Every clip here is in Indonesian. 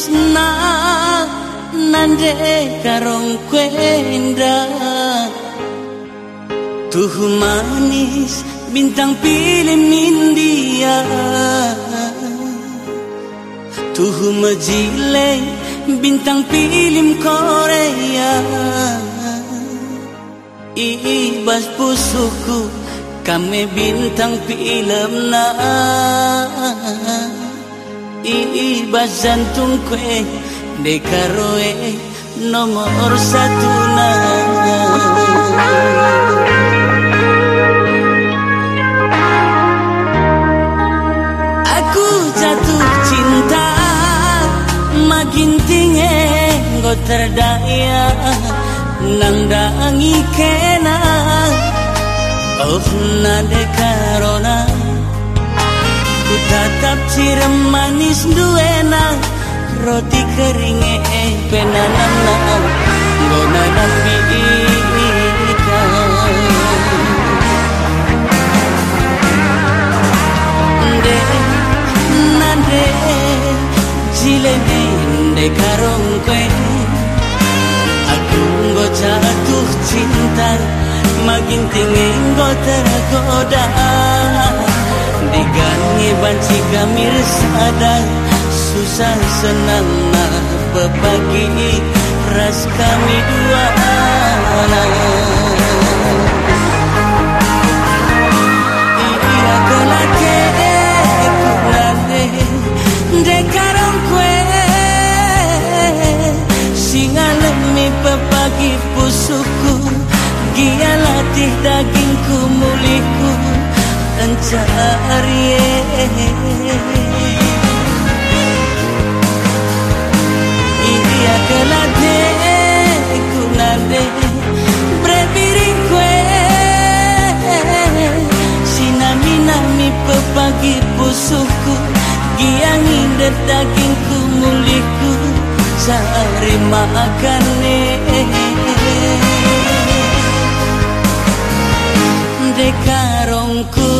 Manis na nande karong kwenda Tuh manis bintang film India. Tuh majile bintang film Korea. Ibas pusuku kami bintang film na iba jantung kue dekaroe nomor satu na aku jatuh cinta makin tinggi go terdaya nang dangi kena oh na dekarona tatap cirem manis duena roti kering eh penanam nanam gonanam bi Nde, nande, jile di nde karong kwe Agung go jatuh cinta, Makin tinggi go tergodaan Digangi banci kami sadar Susah senang Pepagi ras kami dua lemi pepagi pusuku Gia latih dagingku muliku mencari Iya kelade kunade Prepiring kue Sinami nami pepagi pusuku Giang indet dagingku muliku. Cari makan Dekarongku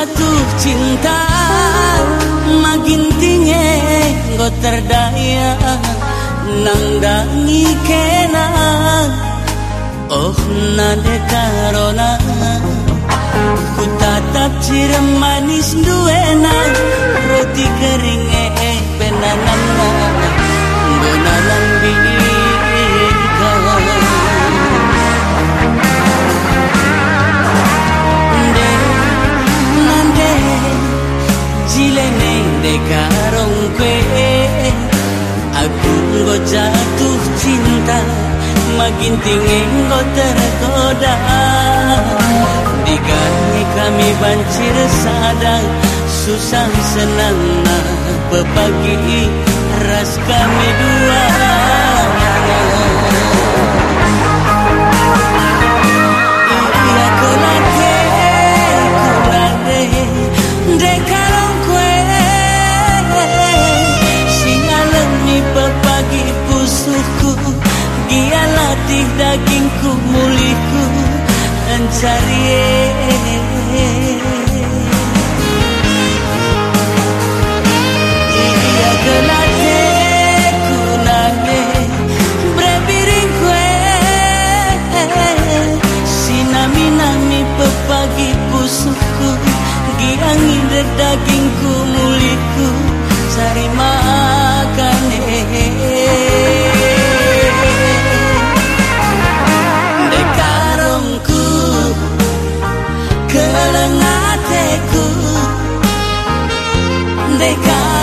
pusuku cinta makin tinggi go terdaya nang dangi kena. Oh nade karona ku tatap ciram manis duena roti kering eh penanana benalang biika Makin tinggi ngo tergoda Digani kami bancir sadang. Susah senang Pepagi ras kami dua ku mulihku mencari de got.